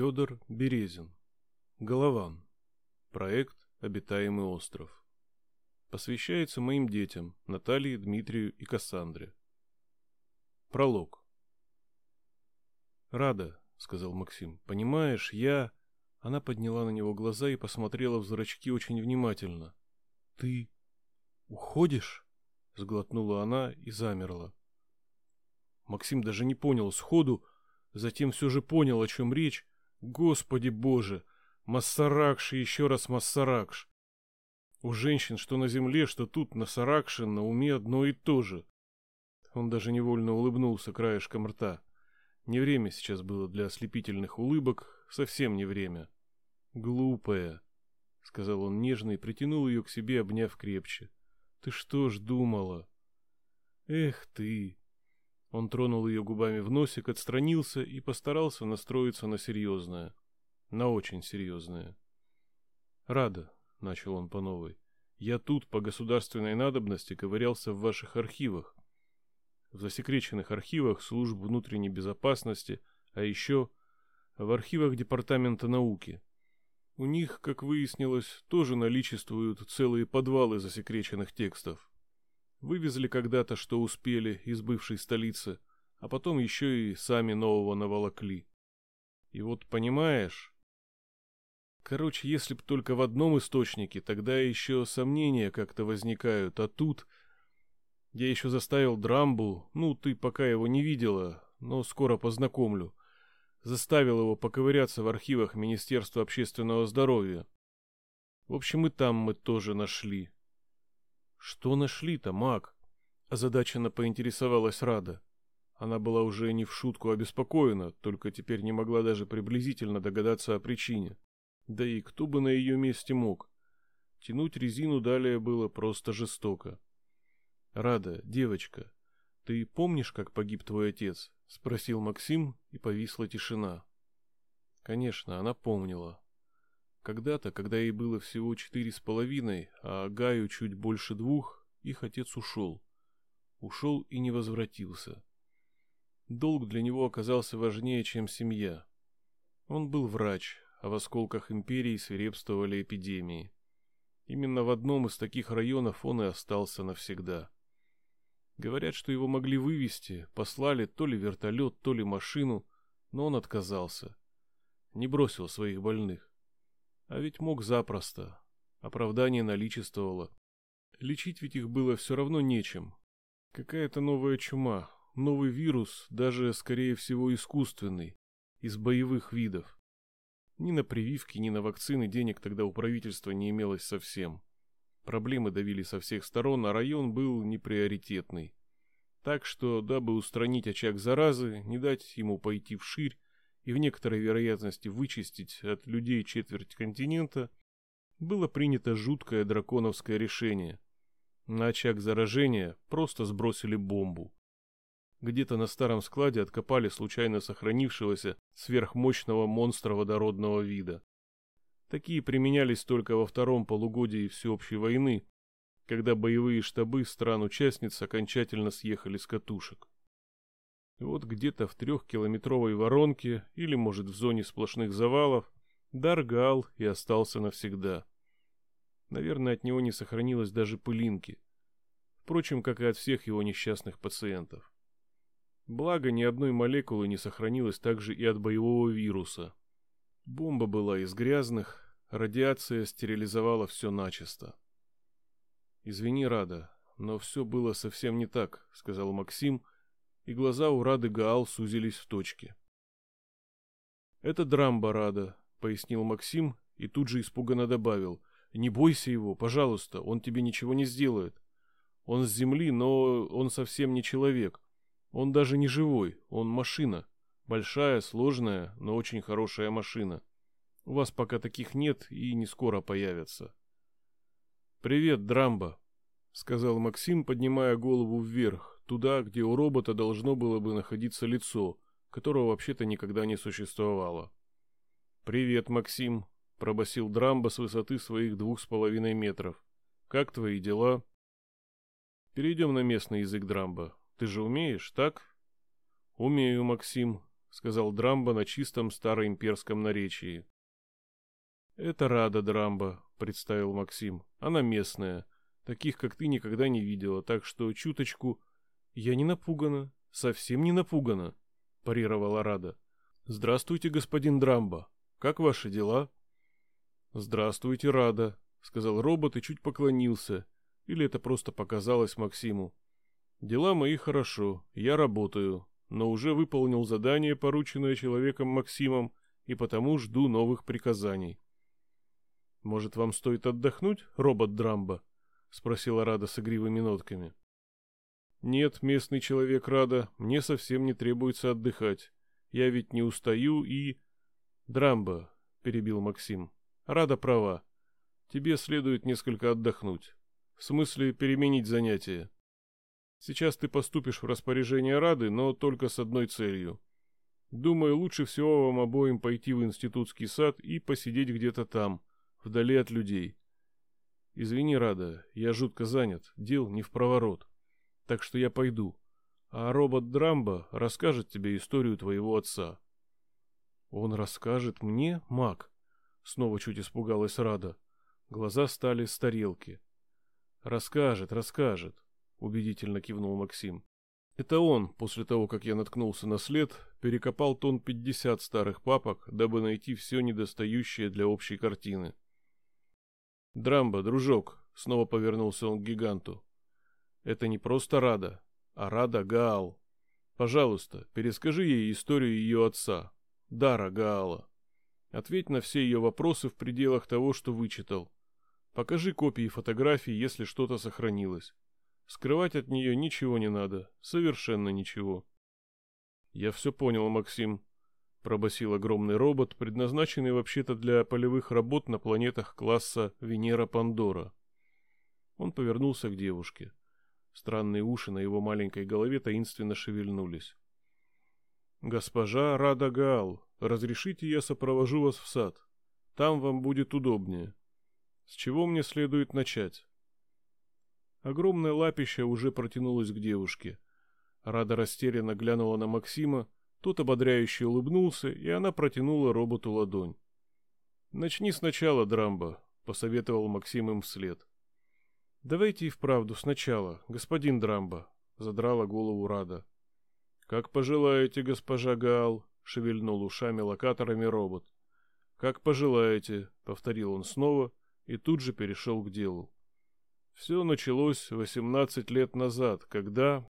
Федор Березин. Голован. Проект «Обитаемый остров». Посвящается моим детям Наталье, Дмитрию и Кассандре. Пролог. «Рада», — сказал Максим, — «понимаешь, я...» Она подняла на него глаза и посмотрела в зрачки очень внимательно. «Ты уходишь?» — сглотнула она и замерла. Максим даже не понял сходу, затем все же понял, о чем речь. Господи боже! Массаракш и еще раз Массаракш. У женщин, что на земле, что тут, на Саракше, на уме одно и то же. Он даже невольно улыбнулся краешком рта. Не время сейчас было для ослепительных улыбок, совсем не время. «Глупая», — сказал он нежно и притянул ее к себе, обняв крепче. «Ты что ж думала?» «Эх ты!» Он тронул ее губами в носик, отстранился и постарался настроиться на серьезное. На очень серьезное. «Рада», — начал он по новой, — «я тут по государственной надобности ковырялся в ваших архивах. В засекреченных архивах служб внутренней безопасности, а еще в архивах Департамента науки. У них, как выяснилось, тоже наличествуют целые подвалы засекреченных текстов. Вывезли когда-то, что успели, из бывшей столицы, а потом еще и сами нового наволокли. И вот понимаешь... Короче, если б только в одном источнике, тогда еще сомнения как-то возникают, а тут... Я еще заставил Драмбу, ну, ты пока его не видела, но скоро познакомлю. Заставил его поковыряться в архивах Министерства общественного здоровья. В общем, и там мы тоже нашли. «Что нашли-то, маг?» Озадаченно поинтересовалась Рада. Она была уже не в шутку обеспокоена, только теперь не могла даже приблизительно догадаться о причине. Да и кто бы на ее месте мог? Тянуть резину далее было просто жестоко. «Рада, девочка, ты помнишь, как погиб твой отец?» — спросил Максим, и повисла тишина. Конечно, она помнила. Когда-то, когда ей было всего четыре с половиной, а Гаю чуть больше двух, их отец ушел. Ушел и не возвратился. Долг для него оказался важнее, чем семья. Он был врач, а в осколках империи свирепствовали эпидемии. Именно в одном из таких районов он и остался навсегда. Говорят, что его могли вывести, послали то ли вертолет, то ли машину, но он отказался. Не бросил своих больных. А ведь мог запросто. Оправдание наличествовало. Лечить ведь их было все равно нечем. Какая-то новая чума, новый вирус, даже, скорее всего, искусственный, из боевых видов. Ни на прививки, ни на вакцины денег тогда у правительства не имелось совсем. Проблемы давили со всех сторон, а район был неприоритетный. Так что, дабы устранить очаг заразы, не дать ему пойти вширь, и в некоторой вероятности вычистить от людей четверть континента, было принято жуткое драконовское решение. На очаг заражения просто сбросили бомбу. Где-то на старом складе откопали случайно сохранившегося сверхмощного монстра водородного вида. Такие применялись только во втором полугодии всеобщей войны, когда боевые штабы стран-участниц окончательно съехали с катушек. Вот где-то в трехкилометровой воронке, или, может, в зоне сплошных завалов, Даргал и остался навсегда. Наверное, от него не сохранилось даже пылинки. Впрочем, как и от всех его несчастных пациентов. Благо, ни одной молекулы не сохранилось также и от боевого вируса. Бомба была из грязных, радиация стерилизовала все начисто. «Извини, Рада, но все было совсем не так», — сказал Максим, и глаза у Рады Гаал сузились в точке. «Это Драмба Рада», — пояснил Максим и тут же испуганно добавил. «Не бойся его, пожалуйста, он тебе ничего не сделает. Он с земли, но он совсем не человек. Он даже не живой, он машина. Большая, сложная, но очень хорошая машина. У вас пока таких нет и не скоро появятся». «Привет, Драмба», — сказал Максим, поднимая голову вверх, туда, где у робота должно было бы находиться лицо, которого вообще-то никогда не существовало. «Привет, Максим», — пробасил Драмба с высоты своих двух с половиной метров. «Как твои дела?» «Перейдем на местный язык Драмба. Ты же умеешь, так?» «Умею, Максим», — сказал Драмба на чистом староимперском наречии. Это Рада Драмба, представил Максим. Она местная. Таких, как ты, никогда не видела, так что чуточку... Я не напугана, совсем не напугана, парировала Рада. Здравствуйте, господин Драмба. Как ваши дела? Здравствуйте, Рада, сказал робот и чуть поклонился. Или это просто показалось Максиму. Дела мои хорошо, я работаю, но уже выполнил задание, порученное человеком Максимом, и потому жду новых приказаний. Может, вам стоит отдохнуть, робот Драмба? спросила Рада с игривыми нотками. Нет, местный человек Рада, мне совсем не требуется отдыхать. Я ведь не устаю и Драмба, перебил Максим. Рада права. Тебе следует несколько отдохнуть. В смысле, переменить занятия. Сейчас ты поступишь в распоряжение Рады, но только с одной целью. Думаю, лучше всего вам обоим пойти в институтский сад и посидеть где-то там, вдали от людей. Извини, Рада, я жутко занят, дел не в проворот. Так что я пойду. А робот Драмба расскажет тебе историю твоего отца. Он расскажет мне, маг? Снова чуть испугалась Рада. Глаза стали с тарелки. Расскажет, расскажет, убедительно кивнул Максим. Это он, после того, как я наткнулся на след, перекопал тон пятьдесят старых папок, дабы найти все недостающее для общей картины. Драмба, дружок, снова повернулся он к гиганту. Это не просто Рада, а Рада Гаал. Пожалуйста, перескажи ей историю ее отца, Дара Гаала. Ответь на все ее вопросы в пределах того, что вычитал. Покажи копии фотографий, если что-то сохранилось. Скрывать от нее ничего не надо, совершенно ничего. Я все понял, Максим, пробасил огромный робот, предназначенный вообще-то для полевых работ на планетах класса Венера-Пандора. Он повернулся к девушке. Странные уши на его маленькой голове таинственно шевельнулись. «Госпожа Рада Гаал, разрешите я сопровожу вас в сад? Там вам будет удобнее. С чего мне следует начать?» Огромное лапище уже протянулось к девушке. Рада растерянно глянула на Максима, тот ободряюще улыбнулся, и она протянула роботу ладонь. «Начни сначала, Драмбо», — посоветовал Максим им вслед. «Давайте и вправду сначала, господин Драмбо», — задрала голову Рада. «Как пожелаете, госпожа Гал», — шевельнул ушами-локаторами робот. «Как пожелаете», — повторил он снова и тут же перешел к делу. Все началось 18 лет назад, когда,